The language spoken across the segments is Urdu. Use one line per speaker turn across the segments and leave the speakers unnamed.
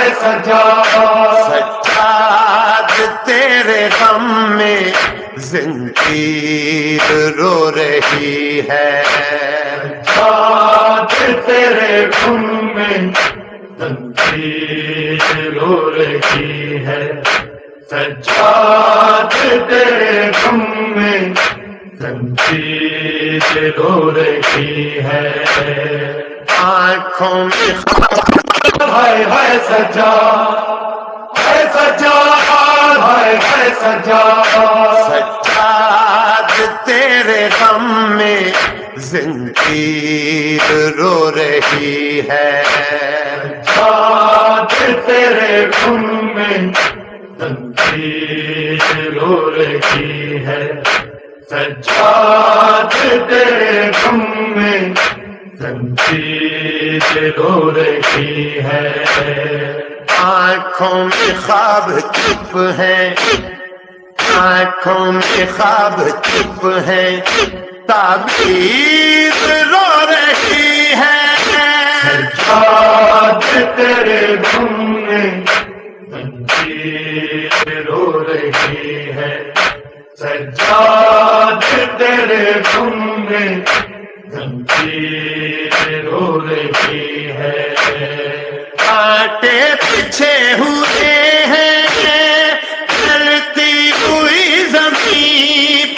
ہے سجا
سجاد تیرے غم میں زنجیر رو رہی ہے۔
سجاد تیرے گم میں تنقید رو رہی ہے۔ سجاد تیرے غم میں تنقید رو رہی ہے۔
آنکھوں میں
ہائے ہائے سجا سجا ہائے ہائے سجا۔
سجاد تیرے غم میں زنجیر رو رہی ہے۔
ساتھ تیرے گم میں تنقید رو رہی ہے۔ سجاد تیرے غم میں تنقید رو رہی ہے
آنکھوں میں خواب چپ ہے آنکھوں میں خواب چپ ہے تعبیر رو رہی ہے
سجاد تیرے گم میں رو رہی ہے۔ سجاد تیرے گم میں
کانٹے پیچھے ہوئے ہیں۔ چلتی ہوئی زمین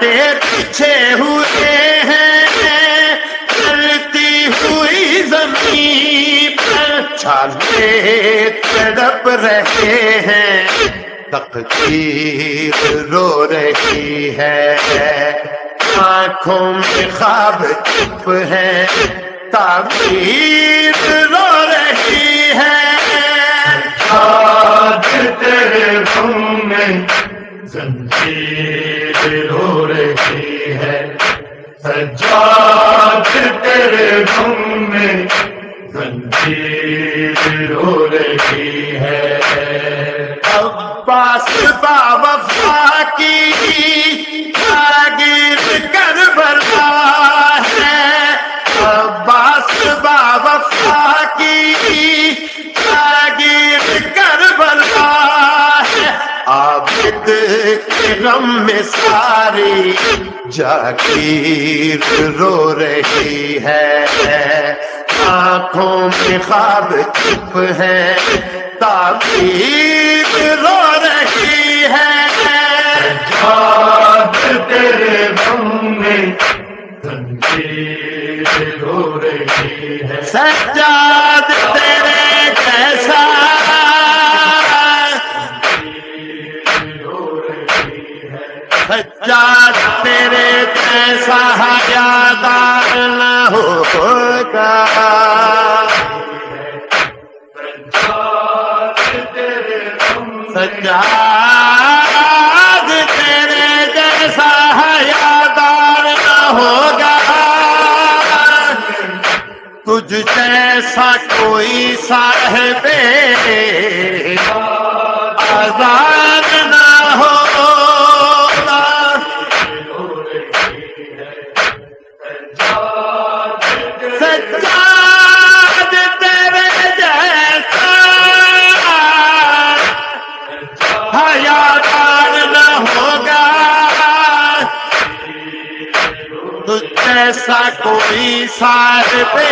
پہ پیچھے ہوئے ہیں۔ چلتی ہوئی زمین پر چھالے تڑپ رہے ہیں۔ تقدیر رو رہی ہے۔ آنکھوں میں خواب چپ ہے تعبیر رو رہی ہے
آج تیرے غم میں زنجیر رو رہی ہے، سجاد تیرے غم میں زنجیر رو رہی ہے۔
عباس با غم میں ساری جاگیر رو رہی ہے۔ آنکھوں میں خواب چپ ہے۔ تعبیر رو رہی ہے۔
آج تیرے غم میں زنجیر رو رہی ہے۔
سجاد تیرے
ہے
سجاد تیرے کیسا یادار نہ ہوگا سجاد تیرے جیسا یادار نہ ہوگا۔ تجھ جیسا کوئی صاحب آزاد نہ ہوگا جیسا کوئی ساتھ پہ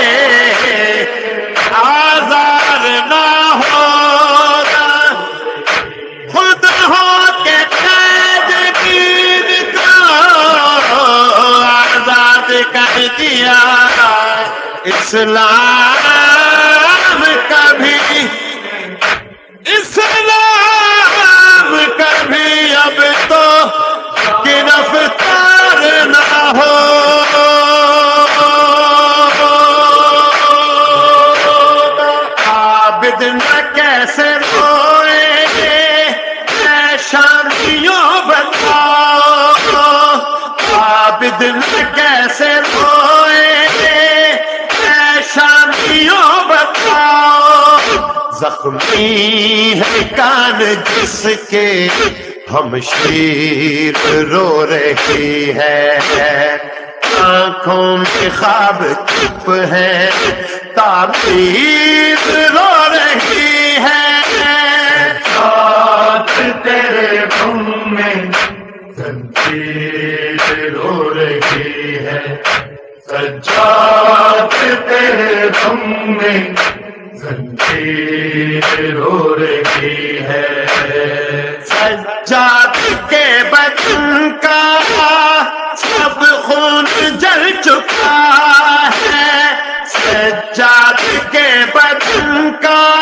آزار نہ ہوگا خود ہو کے قید گیر کو آزاد کر دیا۔ اسلام کبھی زخمی ہے کان جس کے ہم شیر رو رہی ہے۔ آنکھوں میں خواب چپ ہے، تعبیر رو رہی ہے۔
ساتھ تیرے غم میں زنجیر رو رہی ہے۔ سجاد تیرے غم میں زنجیر رو رہی ہے۔
سجاد کے بدن کا سب خون جل چکا ہے۔ سجاد کے بدن کا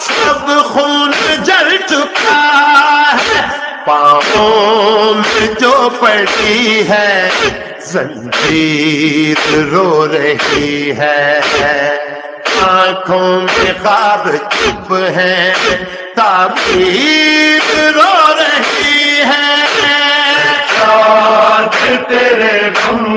سب خون جل چکا ہے۔ پاؤں میں جو پڑی ہے، زنجیر رو رہی ہے۔ آنکھوں میں خواب چپ ہے تعبیر رو رہی ہے۔
تیرے غم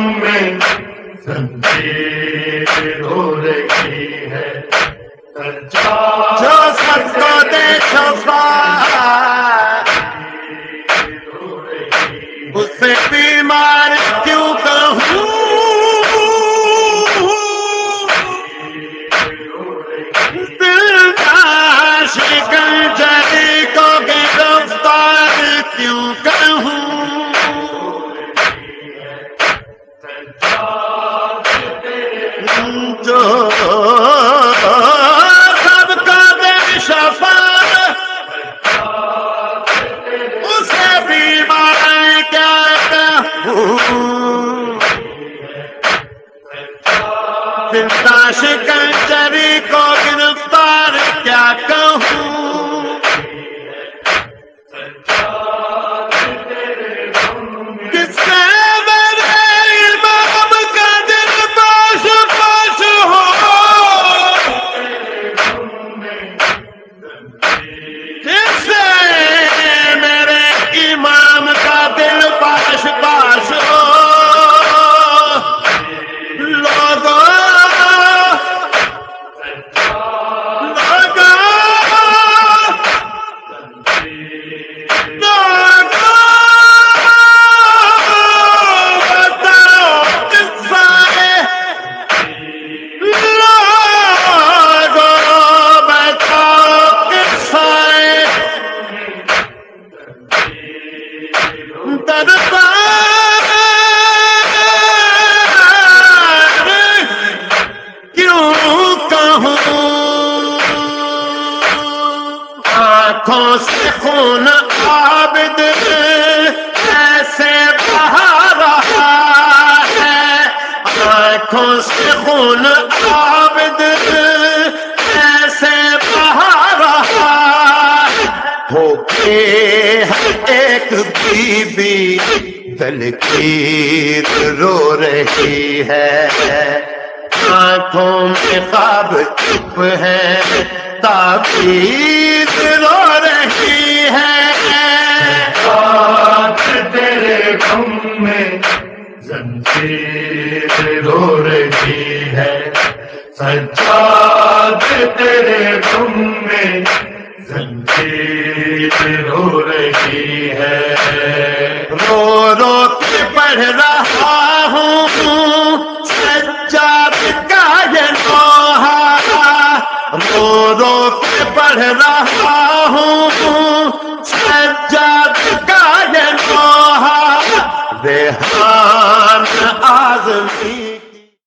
جو سب کا دل شفا اسے بھی بیمار کیا کہوں زندہ شکنجری کو عابد ایسے بہا رہا ہے۔ آنکھوں سے خون عابد ایسے بہا رہا ہے۔ ہو کے ایک بیوی، دل کی رو رہی ہے۔ آنکھوں میں خواب چپ ہے تعبیر رو رہی ہے۔
تیرے میں زنجیر رو رہی ہے۔ سجاد تیرے غم میں زنجیر رو رہی ہے۔
رو رو کے پڑھ رہا ہوں۔ سجاد کا یہ نوحہ رو رو کے پڑھ رہا العالمين